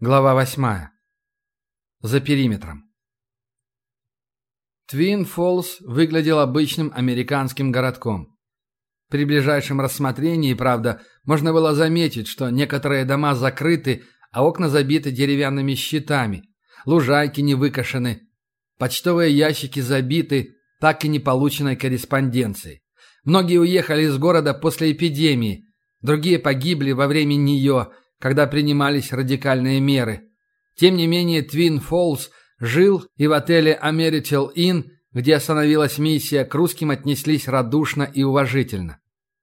Глава восьмая. За периметром. Твин Фолс выглядел обычным американским городком. При ближайшем рассмотрении, правда, можно было заметить, что некоторые дома закрыты, а окна забиты деревянными щитами, лужайки не выкошены, почтовые ящики забиты так и не полученной корреспонденцией. Многие уехали из города после эпидемии, другие погибли во время нее – когда принимались радикальные меры. Тем не менее, Твин Фоллс жил и в отеле Амерител Inn, где остановилась миссия, к русским отнеслись радушно и уважительно.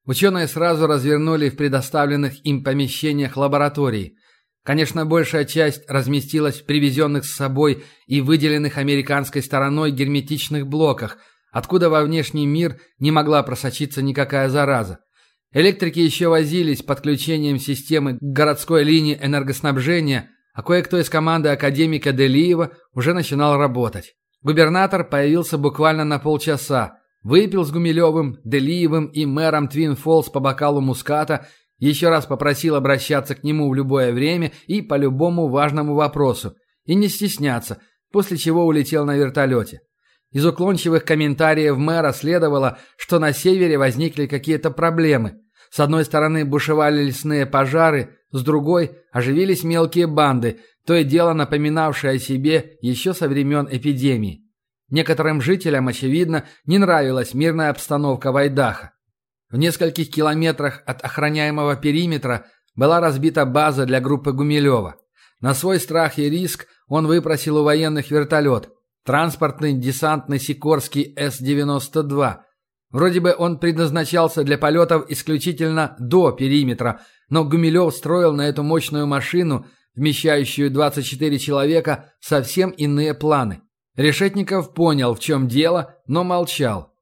Ученые сразу развернули в предоставленных им помещениях лаборатории. Конечно, большая часть разместилась в привезенных с собой и выделенных американской стороной герметичных блоках, откуда во внешний мир не могла просочиться никакая зараза. Электрики еще возились с подключением системы к городской линии энергоснабжения, а кое-кто из команды академика Делиева уже начинал работать. Губернатор появился буквально на полчаса, выпил с Гумилевым, Делиевым и мэром Твин Фолс по бокалу муската, еще раз попросил обращаться к нему в любое время и по любому важному вопросу, и не стесняться, после чего улетел на вертолете. Из уклончивых комментариев мэра следовало, что на севере возникли какие-то проблемы – с одной стороны бушевали лесные пожары, с другой оживились мелкие банды, то и дело напоминавшие о себе еще со времен эпидемии. Некоторым жителям, очевидно, не нравилась мирная обстановка Вайдаха. В нескольких километрах от охраняемого периметра была разбита база для группы Гумилева. На свой страх и риск он выпросил у военных вертолет, транспортный десантный Сикорский С-92, Вроде бы он предназначался для полетов исключительно до периметра, но Гумилев строил на эту мощную машину, вмещающую 24 человека, совсем иные планы. Решетников понял, в чем дело, но молчал.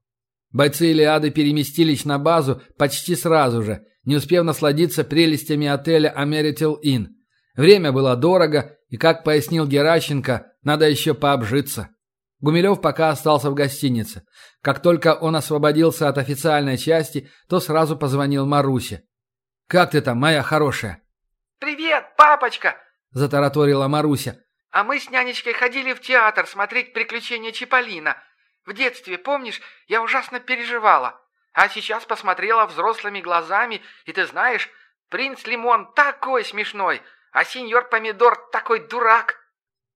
Бойцы Илиады переместились на базу почти сразу же, не успев насладиться прелестями отеля Ameritel Inn. Время было дорого, и, как пояснил Геращенко, надо еще пообжиться. Гумилев пока остался в гостинице. Как только он освободился от официальной части, то сразу позвонил Марусе. «Как ты там, моя хорошая?» «Привет, папочка!» – затараторила Маруся. «А мы с нянечкой ходили в театр смотреть «Приключения Чиполлино». В детстве, помнишь, я ужасно переживала. А сейчас посмотрела взрослыми глазами, и ты знаешь, принц Лимон такой смешной, а сеньор Помидор такой дурак».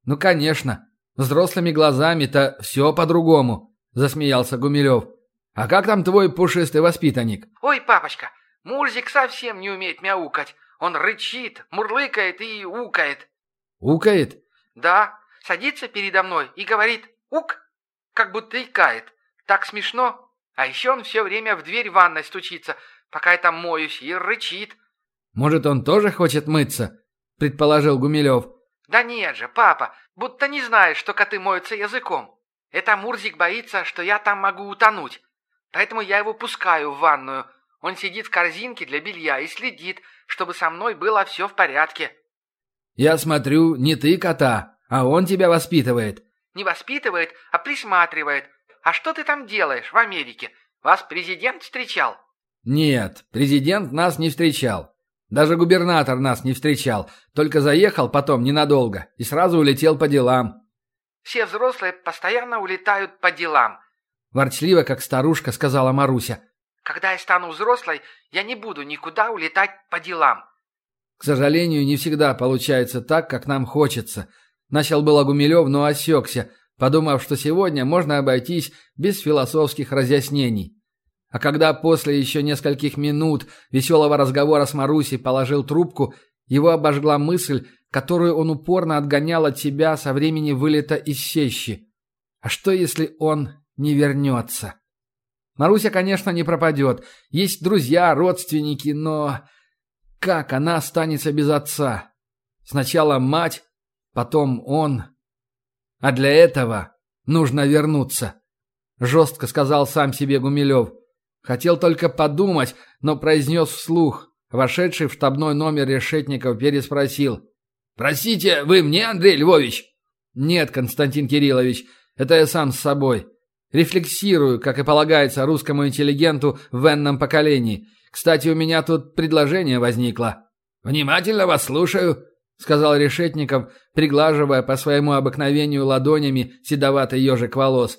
«Ну, конечно. Взрослыми глазами-то все по-другому», — засмеялся Гумилев. «А как там твой пушистый воспитанник?» «Ой, папочка, Мурзик совсем не умеет мяукать. Он рычит, мурлыкает и укает». «Укает?» «Да, садится передо мной и говорит «ук», как будто икает. Так смешно. А еще он все время в дверь ванной стучится, пока я там моюсь, и рычит». «Может, он тоже хочет мыться?» — предположил Гумилев. «Да нет же, папа, будто не знаешь, что коты моются языком. Это Мурзик боится, что я там могу утонуть. Поэтому я его пускаю в ванную. Он сидит в корзинке для белья и следит, чтобы со мной было все в порядке». «Я смотрю, не ты кота, а он тебя воспитывает». «Не воспитывает, а присматривает. А что ты там делаешь в Америке? Вас президент встречал?» «Нет, президент нас не встречал. Даже губернатор нас не встречал, только заехал потом ненадолго и сразу улетел по делам. Все взрослые постоянно улетают по делам. Ворчливо, как старушка, сказала Маруся. Когда я стану взрослой, я не буду никуда улетать по делам. К сожалению, не всегда получается так, как нам хочется. Начал было Гумилев, но осекся, подумав, что сегодня можно обойтись без философских разъяснений. А когда после еще нескольких минут веселого разговора с Марусей положил трубку, его обожгла мысль, которую он упорно отгонял от себя со времени вылета из Сещи. А что, если он не вернется? Маруся, конечно, не пропадет. Есть друзья, родственники, но... Как она останется без отца? Сначала мать, потом он. А для этого нужно вернуться. Жестко сказал сам себе Гумилев. Хотел только подумать, но произнес вслух. Вошедший в штабной номер решетников переспросил. «Простите, вы мне, Андрей Львович?» «Нет, Константин Кириллович, это я сам с собой. Рефлексирую, как и полагается русскому интеллигенту в энном поколении. Кстати, у меня тут предложение возникло». «Внимательно вас слушаю», — сказал Решетников, приглаживая по своему обыкновению ладонями седоватый ежик волос.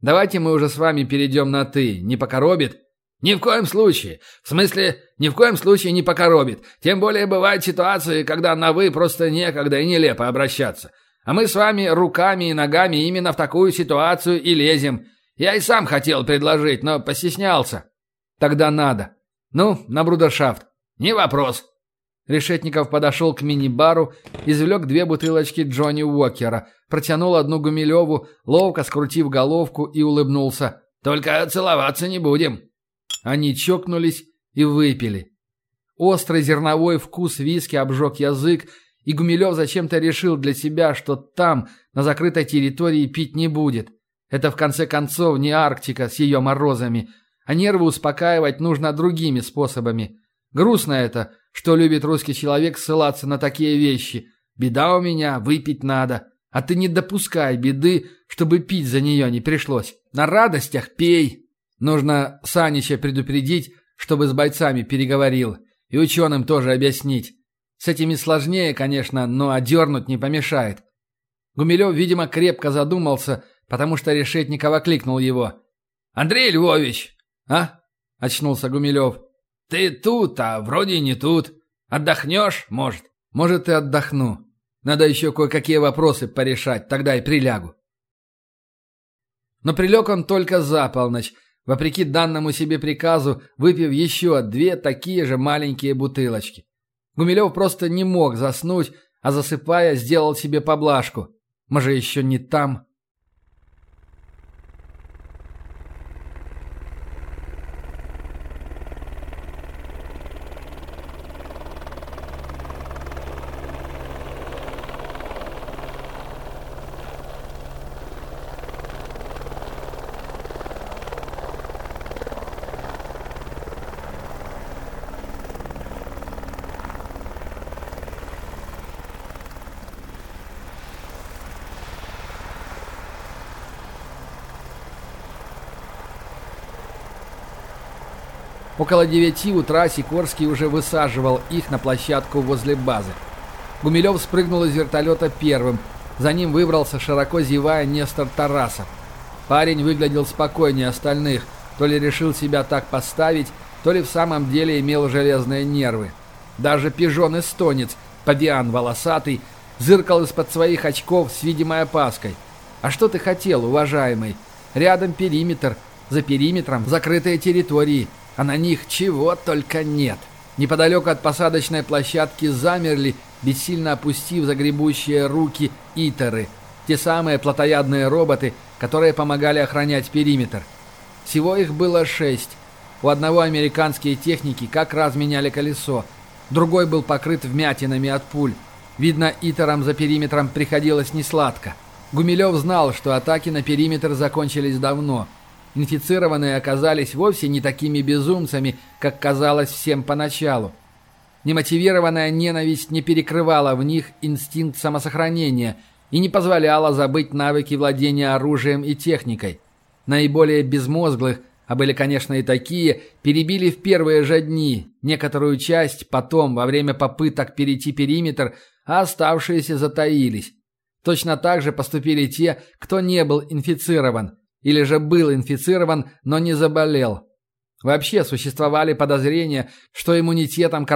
«Давайте мы уже с вами перейдем на «ты». Не покоробит?» «Ни в коем случае. В смысле, ни в коем случае не покоробит. Тем более бывают ситуации, когда на «вы» просто некогда и нелепо обращаться. А мы с вами руками и ногами именно в такую ситуацию и лезем. Я и сам хотел предложить, но постеснялся». «Тогда надо. Ну, на брудершафт». «Не вопрос». Решетников подошел к мини-бару, извлек две бутылочки Джонни Уокера, протянул одну Гумилеву, ловко скрутив головку и улыбнулся. «Только целоваться не будем». Они чокнулись и выпили. Острый зерновой вкус виски обжег язык, и Гумилев зачем-то решил для себя, что там, на закрытой территории, пить не будет. Это, в конце концов, не Арктика с ее морозами, а нервы успокаивать нужно другими способами. Грустно это, что любит русский человек ссылаться на такие вещи. Беда у меня, выпить надо. А ты не допускай беды, чтобы пить за нее не пришлось. На радостях пей. Нужно Санича предупредить, чтобы с бойцами переговорил. И ученым тоже объяснить. С этими сложнее, конечно, но одернуть не помешает. Гумилев, видимо, крепко задумался, потому что Решетников окликнул его. «Андрей Львович!» «А?» – очнулся Гумилев. «Ты тут, а вроде не тут. Отдохнешь, может?» «Может, и отдохну. Надо еще кое-какие вопросы порешать, тогда и прилягу». Но прилег он только за полночь, вопреки данному себе приказу, выпив еще две такие же маленькие бутылочки. Гумилев просто не мог заснуть, а засыпая, сделал себе поблажку. «Мы же еще не там». Около девяти утра Сикорский уже высаживал их на площадку возле базы. Гумилев спрыгнул из вертолета первым. За ним выбрался, широко зевая, Нестор Тарасов. Парень выглядел спокойнее остальных. То ли решил себя так поставить, то ли в самом деле имел железные нервы. Даже пижон-эстонец, павиан волосатый, зыркал из-под своих очков с видимой опаской. «А что ты хотел, уважаемый? Рядом периметр, за периметром закрытые территории а на них чего только нет. Неподалеку от посадочной площадки замерли, бессильно опустив загребущие руки итеры, те самые плотоядные роботы, которые помогали охранять периметр. Всего их было шесть. У одного американские техники как раз меняли колесо, другой был покрыт вмятинами от пуль. Видно, итерам за периметром приходилось несладко. Гумилев знал, что атаки на периметр закончились давно – Инфицированные оказались вовсе не такими безумцами, как казалось всем поначалу. Немотивированная ненависть не перекрывала в них инстинкт самосохранения и не позволяла забыть навыки владения оружием и техникой. Наиболее безмозглых, а были, конечно, и такие, перебили в первые же дни, некоторую часть потом, во время попыток перейти периметр, а оставшиеся затаились. Точно так же поступили те, кто не был инфицирован – или же был инфицирован, но не заболел. Вообще существовали подозрения, что иммунитетом к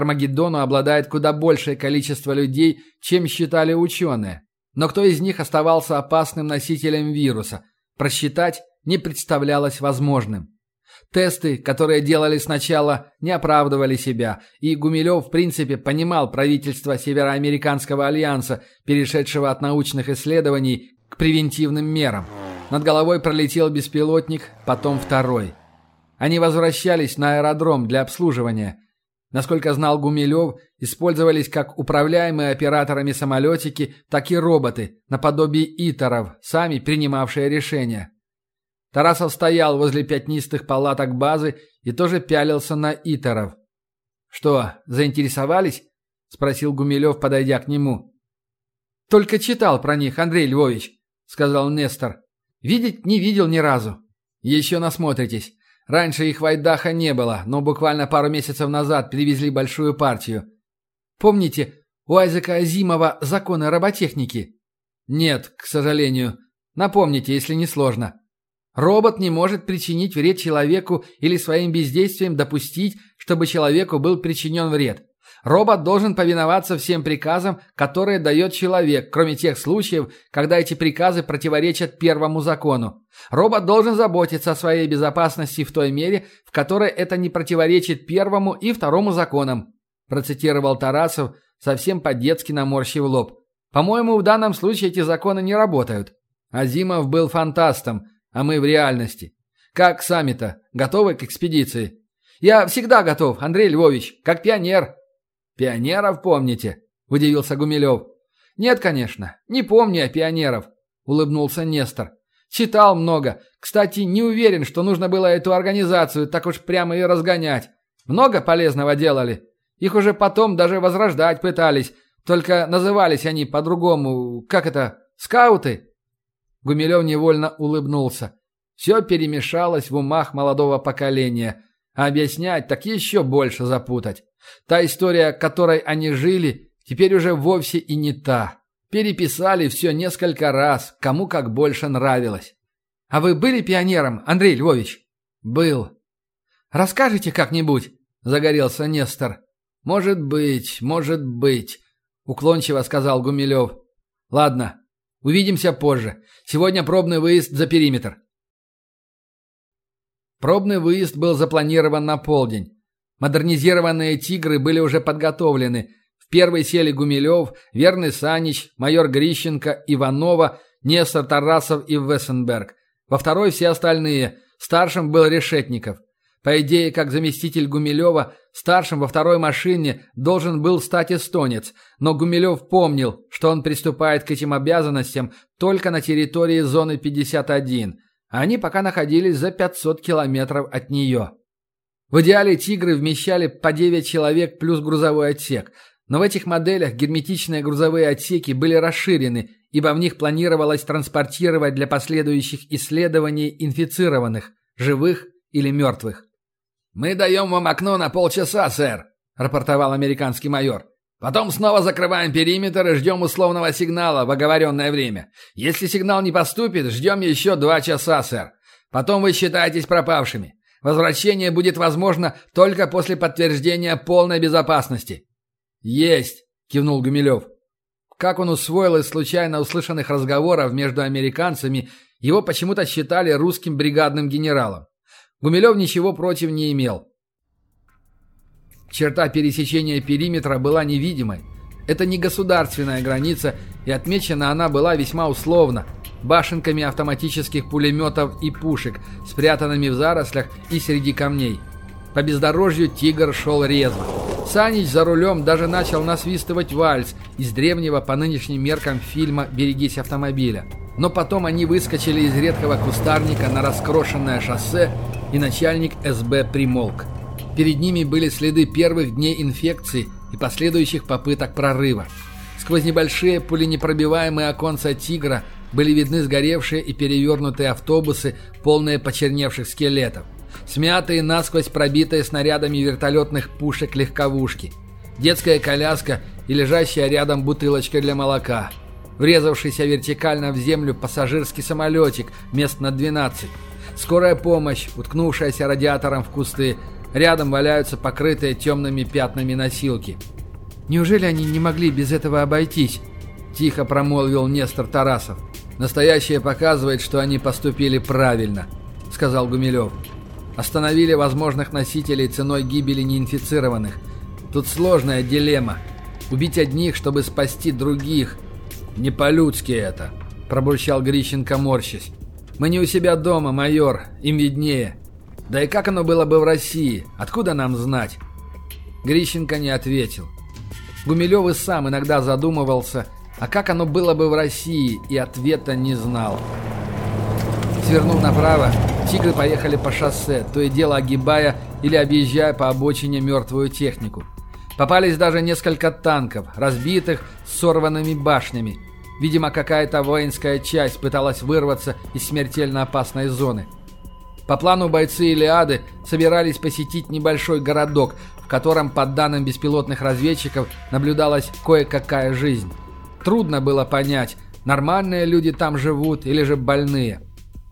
обладает куда большее количество людей, чем считали ученые. Но кто из них оставался опасным носителем вируса, просчитать не представлялось возможным. Тесты, которые делали сначала, не оправдывали себя, и Гумилев в принципе понимал правительство Североамериканского альянса, перешедшего от научных исследований к превентивным мерам. Над головой пролетел беспилотник, потом второй. Они возвращались на аэродром для обслуживания. Насколько знал Гумилев, использовались как управляемые операторами самолетики, так и роботы, наподобие итеров, сами принимавшие решения. Тарасов стоял возле пятнистых палаток базы и тоже пялился на итеров. «Что, заинтересовались?» – спросил Гумилев, подойдя к нему. «Только читал про них, Андрей Львович», – сказал Нестор. Видеть не видел ни разу. Еще насмотритесь. Раньше их в Айдаха не было, но буквально пару месяцев назад привезли большую партию. Помните, у Айзека Азимова законы роботехники? Нет, к сожалению. Напомните, если не сложно. Робот не может причинить вред человеку или своим бездействием допустить, чтобы человеку был причинен вред. Робот должен повиноваться всем приказам, которые дает человек, кроме тех случаев, когда эти приказы противоречат первому закону. Робот должен заботиться о своей безопасности в той мере, в которой это не противоречит первому и второму законам, процитировал Тарасов, совсем по-детски наморщив лоб. По-моему, в данном случае эти законы не работают. Азимов был фантастом, а мы в реальности. Как сами-то? Готовы к экспедиции? Я всегда готов, Андрей Львович, как пионер. «Пионеров помните?» – удивился Гумилев. «Нет, конечно, не помню я пионеров», – улыбнулся Нестор. «Читал много. Кстати, не уверен, что нужно было эту организацию так уж прямо и разгонять. Много полезного делали. Их уже потом даже возрождать пытались, только назывались они по-другому. Как это? Скауты?» Гумилев невольно улыбнулся. Все перемешалось в умах молодого поколения. А объяснять так еще больше запутать. Та история, которой они жили, теперь уже вовсе и не та. Переписали все несколько раз, кому как больше нравилось. А вы были пионером, Андрей Львович? Был. Расскажите как-нибудь, загорелся Нестор. Может быть, может быть, уклончиво сказал Гумилев. Ладно, увидимся позже. Сегодня пробный выезд за периметр. Пробный выезд был запланирован на полдень. Модернизированные «Тигры» были уже подготовлены. В первый сели Гумилев, Верный Санич, майор Грищенко, Иванова, Нестор Тарасов и Вессенберг. Во второй все остальные. Старшим был Решетников. По идее, как заместитель Гумилева, старшим во второй машине должен был стать эстонец, но Гумилев помнил, что он приступает к этим обязанностям только на территории зоны 51, а они пока находились за 500 километров от нее. В идеале «Тигры» вмещали по 9 человек плюс грузовой отсек, но в этих моделях герметичные грузовые отсеки были расширены, ибо в них планировалось транспортировать для последующих исследований инфицированных, живых или мертвых. «Мы даем вам окно на полчаса, сэр», — рапортовал американский майор. «Потом снова закрываем периметр и ждем условного сигнала в оговоренное время. Если сигнал не поступит, ждем еще два часа, сэр. Потом вы считаетесь пропавшими. Возвращение будет возможно только после подтверждения полной безопасности». «Есть!» – кивнул Гумилев. Как он усвоил из случайно услышанных разговоров между американцами, его почему-то считали русским бригадным генералом. Гумилев ничего против не имел. Черта пересечения периметра была невидимой. Это не государственная граница, и отмечена она была весьма условно – башенками автоматических пулеметов и пушек, спрятанными в зарослях и среди камней. По бездорожью «Тигр» шел резво. Санич за рулем даже начал насвистывать вальс из древнего по нынешним меркам фильма «Берегись автомобиля». Но потом они выскочили из редкого кустарника на раскрошенное шоссе, и начальник СБ примолк. Перед ними были следы первых дней инфекции и последующих попыток прорыва. Сквозь небольшие пуленепробиваемые оконца «Тигра» были видны сгоревшие и перевернутые автобусы, полные почерневших скелетов. Смятые насквозь пробитые снарядами вертолетных пушек легковушки. Детская коляска и лежащая рядом бутылочка для молока. Врезавшийся вертикально в землю пассажирский самолетик, мест на 12. Скорая помощь, уткнувшаяся радиатором в кусты. Рядом валяются покрытые темными пятнами носилки. «Неужели они не могли без этого обойтись?» – тихо промолвил Нестор Тарасов. «Настоящее показывает, что они поступили правильно», — сказал Гумилев. «Остановили возможных носителей ценой гибели неинфицированных. Тут сложная дилемма. Убить одних, чтобы спасти других. Не по-людски это», — пробурчал Грищенко, морщись. «Мы не у себя дома, майор, им виднее. Да и как оно было бы в России? Откуда нам знать?» Грищенко не ответил. Гумилев и сам иногда задумывался, а как оно было бы в России, и ответа не знал. Свернув направо, тигры поехали по шоссе, то и дело огибая или объезжая по обочине мертвую технику. Попались даже несколько танков, разбитых с сорванными башнями. Видимо, какая-то воинская часть пыталась вырваться из смертельно опасной зоны. По плану бойцы Илиады собирались посетить небольшой городок, в котором, по данным беспилотных разведчиков, наблюдалась кое-какая жизнь. Трудно было понять, нормальные люди там живут или же больные.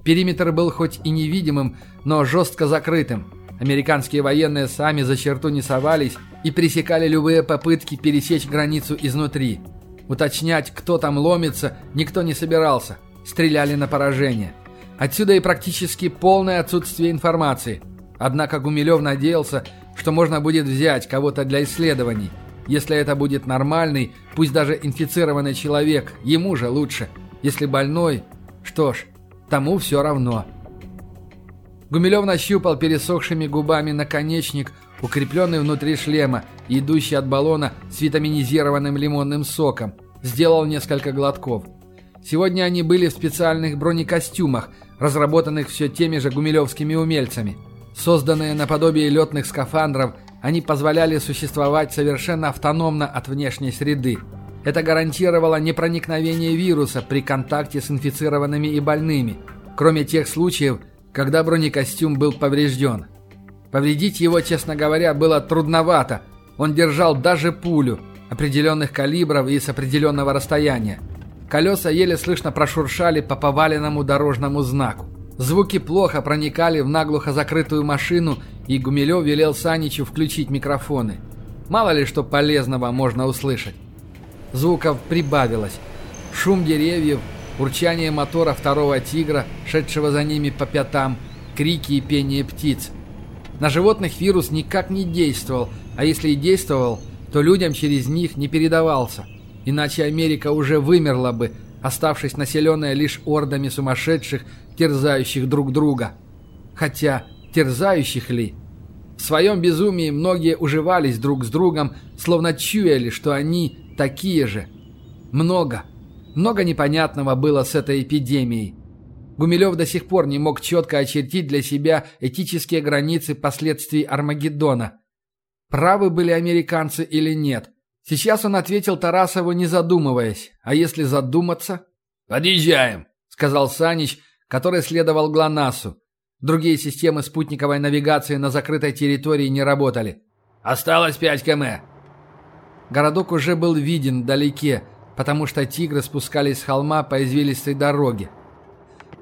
Периметр был хоть и невидимым, но жестко закрытым. Американские военные сами за черту не совались и пресекали любые попытки пересечь границу изнутри. Уточнять, кто там ломится, никто не собирался. Стреляли на поражение. Отсюда и практически полное отсутствие информации. Однако Гумилев надеялся, что можно будет взять кого-то для исследований. Если это будет нормальный, пусть даже инфицированный человек, ему же лучше. Если больной, что ж, тому все равно. Гумилев нащупал пересохшими губами наконечник, укрепленный внутри шлема идущий от баллона с витаминизированным лимонным соком. Сделал несколько глотков. Сегодня они были в специальных бронекостюмах, разработанных все теми же гумилевскими умельцами. Созданные наподобие летных скафандров, они позволяли существовать совершенно автономно от внешней среды. Это гарантировало непроникновение вируса при контакте с инфицированными и больными, кроме тех случаев, когда бронекостюм был поврежден. Повредить его, честно говоря, было трудновато. Он держал даже пулю определенных калибров и с определенного расстояния. Колеса еле слышно прошуршали по поваленному дорожному знаку. Звуки плохо проникали в наглухо закрытую машину, и Гумилев велел Саничу включить микрофоны. Мало ли что полезного можно услышать. Звуков прибавилось. Шум деревьев, урчание мотора второго тигра, шедшего за ними по пятам, крики и пение птиц. На животных вирус никак не действовал, а если и действовал, то людям через них не передавался. Иначе Америка уже вымерла бы, оставшись населенная лишь ордами сумасшедших, терзающих друг друга. Хотя, терзающих ли? В своем безумии многие уживались друг с другом, словно чуяли, что они такие же. Много, много непонятного было с этой эпидемией. Гумилев до сих пор не мог четко очертить для себя этические границы последствий Армагеддона. Правы были американцы или нет? Сейчас он ответил Тарасову, не задумываясь. А если задуматься? «Подъезжаем», — сказал Санич, который следовал ГЛОНАССу. Другие системы спутниковой навигации на закрытой территории не работали. «Осталось 5 км». Городок уже был виден вдалеке, потому что тигры спускались с холма по извилистой дороге.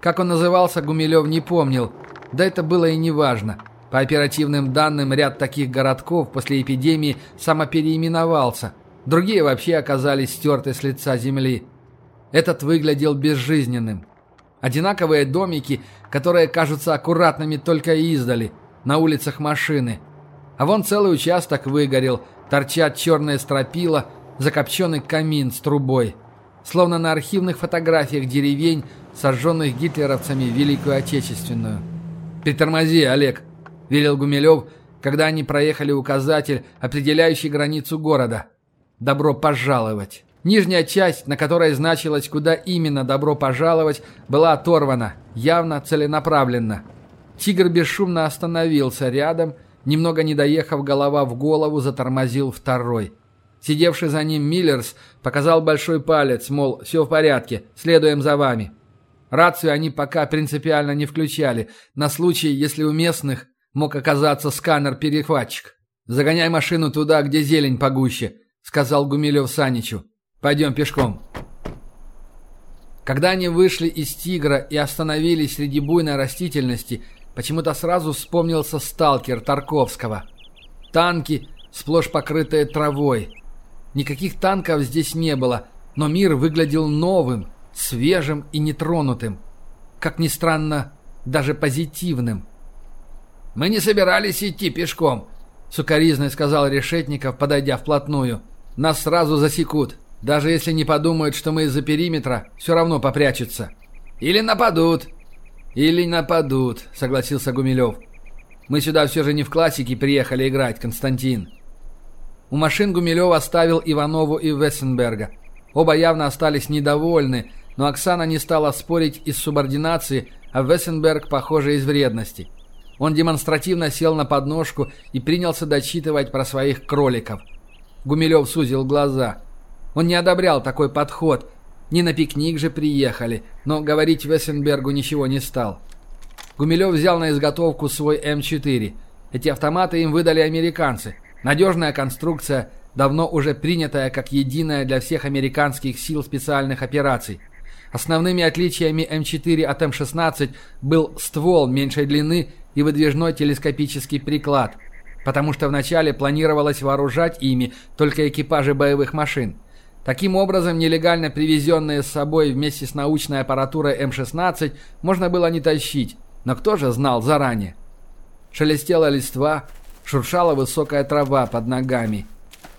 Как он назывался, Гумилев не помнил, да это было и не важно. По оперативным данным, ряд таких городков после эпидемии самопереименовался. Другие вообще оказались стерты с лица земли. Этот выглядел безжизненным. Одинаковые домики, которые кажутся аккуратными только издали, на улицах машины. А вон целый участок выгорел, торчат черные стропила, закопченный камин с трубой. Словно на архивных фотографиях деревень, сожженных гитлеровцами Великую Отечественную. «Притормози, Олег!» Велел Гумилев, когда они проехали указатель, определяющий границу города. «Добро пожаловать». Нижняя часть, на которой значилось, куда именно «добро пожаловать», была оторвана, явно целенаправленно. Тигр бесшумно остановился рядом, немного не доехав голова в голову, затормозил второй. Сидевший за ним Миллерс показал большой палец, мол, все в порядке, следуем за вами. Рацию они пока принципиально не включали, на случай, если у местных Мог оказаться сканер-перехватчик. «Загоняй машину туда, где зелень погуще», — сказал Гумилев Саничу. «Пойдем пешком». Когда они вышли из «Тигра» и остановились среди буйной растительности, почему-то сразу вспомнился сталкер Тарковского. Танки, сплошь покрытые травой. Никаких танков здесь не было, но мир выглядел новым, свежим и нетронутым. Как ни странно, даже позитивным. «Мы не собирались идти пешком», — сукоризной сказал Решетников, подойдя вплотную. «Нас сразу засекут. Даже если не подумают, что мы из-за периметра, все равно попрячутся». «Или нападут». «Или нападут», — согласился Гумилев. «Мы сюда все же не в классике приехали играть, Константин». У машин Гумилев оставил Иванову и Вессенберга. Оба явно остались недовольны, но Оксана не стала спорить из субординации, а Вессенберг, похоже, из вредности. Он демонстративно сел на подножку и принялся дочитывать про своих кроликов. Гумилев сузил глаза. Он не одобрял такой подход. Не на пикник же приехали, но говорить Вессенбергу ничего не стал. Гумилев взял на изготовку свой М4. Эти автоматы им выдали американцы. Надежная конструкция, давно уже принятая как единая для всех американских сил специальных операций. Основными отличиями М4 от М16 был ствол меньшей длины и выдвижной телескопический приклад, потому что вначале планировалось вооружать ими только экипажи боевых машин. Таким образом, нелегально привезенные с собой вместе с научной аппаратурой М16 можно было не тащить, но кто же знал заранее? Шелестела листва, шуршала высокая трава под ногами.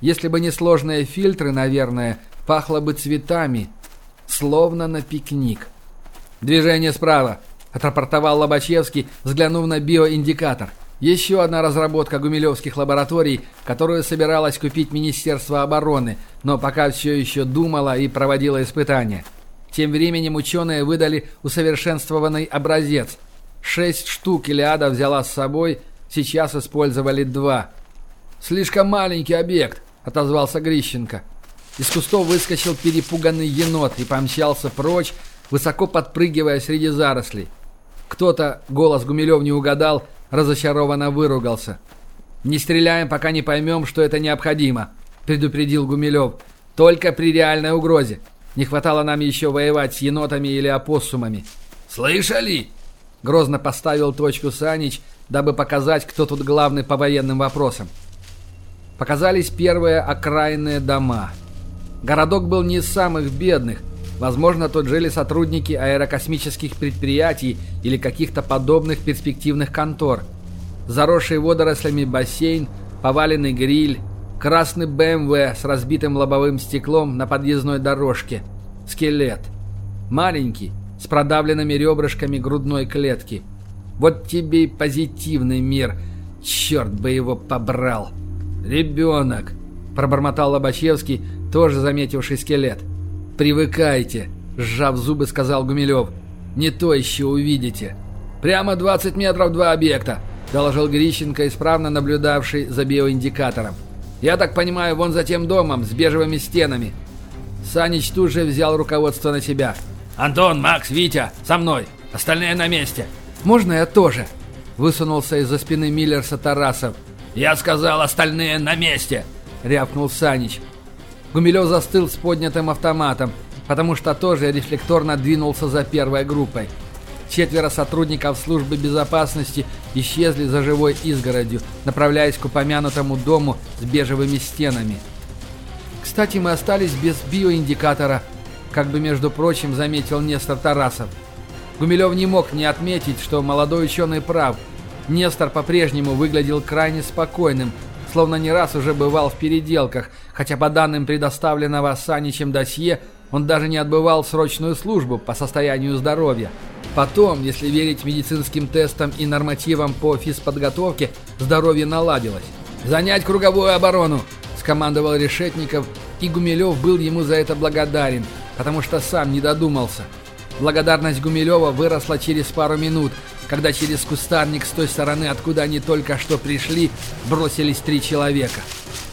Если бы не сложные фильтры, наверное, пахло бы цветами, словно на пикник. «Движение справа», — отрапортовал Лобачевский, взглянув на биоиндикатор. Еще одна разработка гумилевских лабораторий, которую собиралось купить Министерство обороны, но пока все еще думала и проводила испытания. Тем временем ученые выдали усовершенствованный образец. Шесть штук Илиада взяла с собой, сейчас использовали два. «Слишком маленький объект», — отозвался Грищенко. Из кустов выскочил перепуганный енот и помчался прочь, высоко подпрыгивая среди зарослей. Кто-то, голос Гумилев не угадал, разочарованно выругался. «Не стреляем, пока не поймем, что это необходимо», — предупредил Гумилев. «Только при реальной угрозе. Не хватало нам еще воевать с енотами или опоссумами». «Слышали?» — грозно поставил точку Санич, дабы показать, кто тут главный по военным вопросам. Показались первые окраинные дома. Городок был не из самых бедных, Возможно, тут жили сотрудники аэрокосмических предприятий или каких-то подобных перспективных контор. Заросший водорослями бассейн, поваленный гриль, красный БМВ с разбитым лобовым стеклом на подъездной дорожке, скелет. Маленький, с продавленными ребрышками грудной клетки. Вот тебе и позитивный мир. Черт бы его побрал. «Ребенок», — пробормотал Лобачевский, тоже заметивший скелет. «Привыкайте», — сжав зубы, сказал Гумилев. «Не то еще увидите». «Прямо 20 метров два объекта», — доложил Грищенко, исправно наблюдавший за биоиндикатором. «Я так понимаю, вон за тем домом, с бежевыми стенами». Санич тут же взял руководство на себя. «Антон, Макс, Витя, со мной! Остальные на месте!» «Можно я тоже?» — высунулся из-за спины Миллерса Тарасов. «Я сказал, остальные на месте!» — рявкнул Санич. Гумилев застыл с поднятым автоматом, потому что тоже рефлекторно двинулся за первой группой. Четверо сотрудников службы безопасности исчезли за живой изгородью, направляясь к упомянутому дому с бежевыми стенами. «Кстати, мы остались без биоиндикатора», как бы, между прочим, заметил Нестор Тарасов. Гумилев не мог не отметить, что молодой ученый прав. Нестор по-прежнему выглядел крайне спокойным, словно не раз уже бывал в переделках, хотя по данным предоставленного Саничем досье, он даже не отбывал срочную службу по состоянию здоровья. Потом, если верить медицинским тестам и нормативам по физподготовке, здоровье наладилось. «Занять круговую оборону!» – скомандовал Решетников, и Гумилев был ему за это благодарен, потому что сам не додумался. Благодарность Гумилева выросла через пару минут, когда через кустарник с той стороны, откуда они только что пришли, бросились три человека.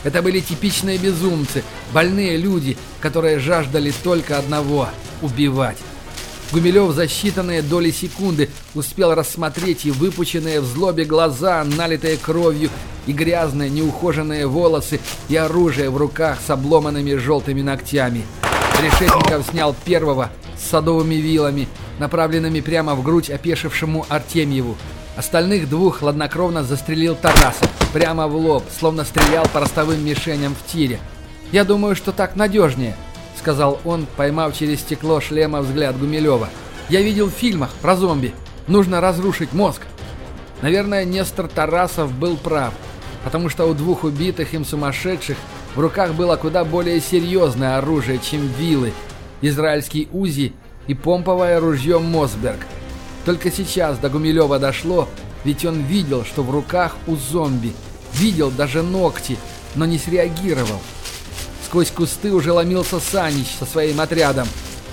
Это были типичные безумцы, больные люди, которые жаждали только одного – убивать. Гумилев за считанные доли секунды успел рассмотреть и выпученные в злобе глаза, налитые кровью, и грязные неухоженные волосы, и оружие в руках с обломанными желтыми ногтями. Решетников снял первого с садовыми вилами, направленными прямо в грудь опешившему Артемьеву. Остальных двух хладнокровно застрелил Тарасов, прямо в лоб, словно стрелял по ростовым мишеням в тире. «Я думаю, что так надежнее», — сказал он, поймав через стекло шлема взгляд Гумилева. «Я видел в фильмах про зомби. Нужно разрушить мозг». Наверное, Нестор Тарасов был прав, потому что у двух убитых им сумасшедших в руках было куда более серьезное оружие, чем вилы, израильский УЗИ и помповое ружье Мосберг. Только сейчас до Гумилева дошло, ведь он видел, что в руках у зомби. Видел даже ногти, но не среагировал. Сквозь кусты уже ломился Санич со своим отрядом.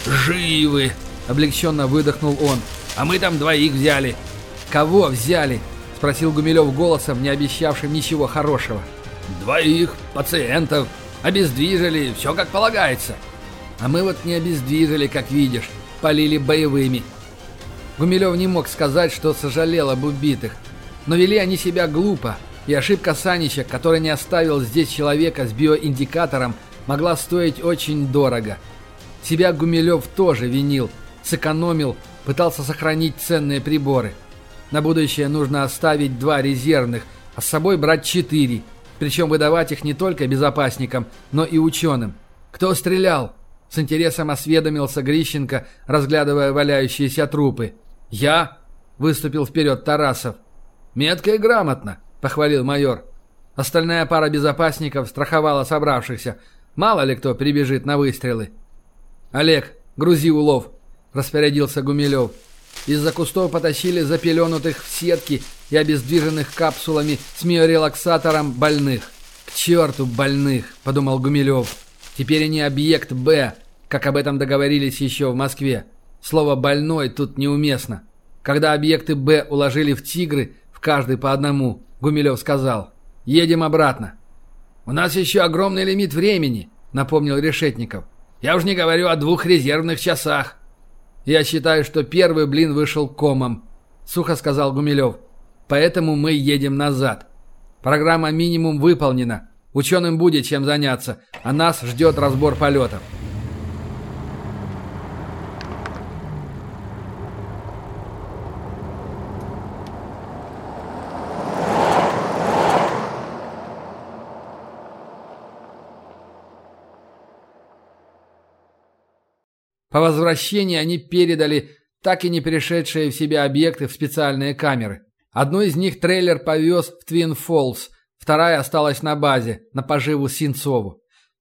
«Живы!» — облегченно выдохнул он. «А мы там двоих взяли». «Кого взяли?» — спросил Гумилев голосом, не обещавшим ничего хорошего. «Двоих пациентов. Обездвижили, все как полагается». «А мы вот не обездвижили, как видишь полили боевыми. Гумилев не мог сказать, что сожалел об убитых, но вели они себя глупо. И ошибка Санича, который не оставил здесь человека с биоиндикатором, могла стоить очень дорого. Себя Гумилев тоже винил, сэкономил, пытался сохранить ценные приборы. На будущее нужно оставить два резервных, а с собой брать четыре, причем выдавать их не только безопасникам, но и ученым. «Кто стрелял?» – с интересом осведомился Грищенко, разглядывая валяющиеся трупы. «Я?» – выступил вперед Тарасов. «Метко и грамотно», – похвалил майор. Остальная пара безопасников страховала собравшихся. Мало ли кто прибежит на выстрелы. «Олег, грузи улов», – распорядился Гумилев. Из-за кустов потащили запеленутых в сетки и обездвиженных капсулами с миорелаксатором больных. «К черту больных!» – подумал Гумилев. «Теперь они объект «Б», как об этом договорились еще в Москве. Слово «больной» тут неуместно. Когда объекты «Б» уложили в «Тигры», в каждый по одному, Гумилев сказал «Едем обратно». «У нас еще огромный лимит времени», – напомнил Решетников. «Я уж не говорю о двух резервных часах». «Я считаю, что первый блин вышел комом», — сухо сказал Гумилев. «Поэтому мы едем назад. Программа минимум выполнена. Ученым будет чем заняться, а нас ждет разбор полетов». По возвращении они передали так и не перешедшие в себя объекты в специальные камеры. Одну из них трейлер повез в Твин Фоллс, вторая осталась на базе, на поживу Синцову.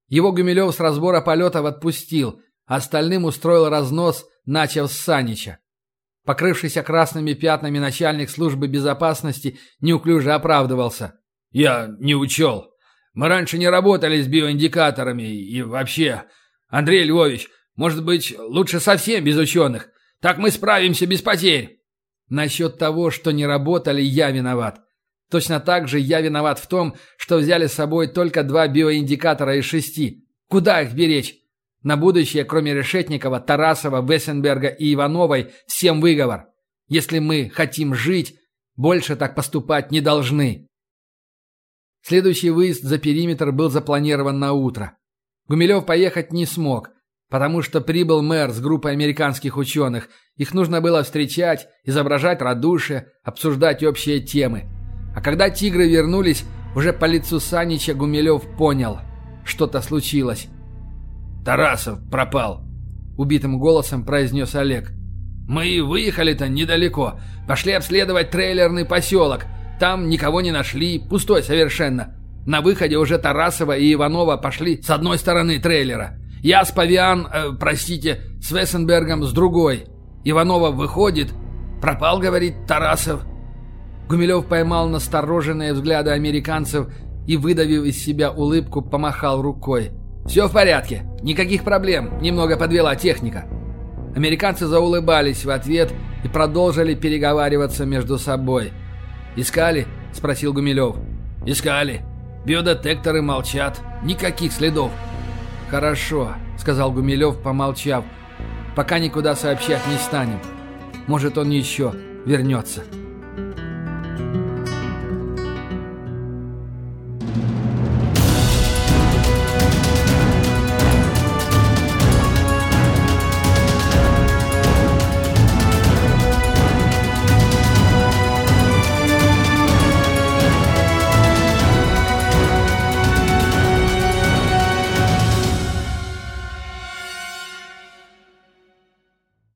Его Гумилев с разбора полетов отпустил, а остальным устроил разнос, начав с Санича. Покрывшийся красными пятнами начальник службы безопасности неуклюже оправдывался. «Я не учел. Мы раньше не работали с биоиндикаторами и вообще... Андрей Львович, может быть, лучше совсем без ученых? Так мы справимся без потерь. Насчет того, что не работали, я виноват. Точно так же я виноват в том, что взяли с собой только два биоиндикатора из шести. Куда их беречь? На будущее, кроме Решетникова, Тарасова, Вессенберга и Ивановой, всем выговор. Если мы хотим жить, больше так поступать не должны. Следующий выезд за периметр был запланирован на утро. Гумилев поехать не смог потому что прибыл мэр с группой американских ученых. Их нужно было встречать, изображать радушие, обсуждать общие темы. А когда тигры вернулись, уже по лицу Санича Гумилев понял, что-то случилось. «Тарасов пропал», — убитым голосом произнес Олег. «Мы выехали-то недалеко. Пошли обследовать трейлерный поселок. Там никого не нашли, пустой совершенно. На выходе уже Тарасова и Иванова пошли с одной стороны трейлера. Я с Павиан, э, простите, с Вессенбергом с другой. Иванова выходит. Пропал, говорит Тарасов. Гумилев поймал настороженные взгляды американцев и, выдавив из себя улыбку, помахал рукой. «Все в порядке. Никаких проблем. Немного подвела техника». Американцы заулыбались в ответ и продолжили переговариваться между собой. «Искали?» – спросил Гумилев. «Искали. Биодетекторы молчат. Никаких следов». «Хорошо», — сказал Гумилев, помолчав. «Пока никуда сообщать не станем. Может, он еще вернется».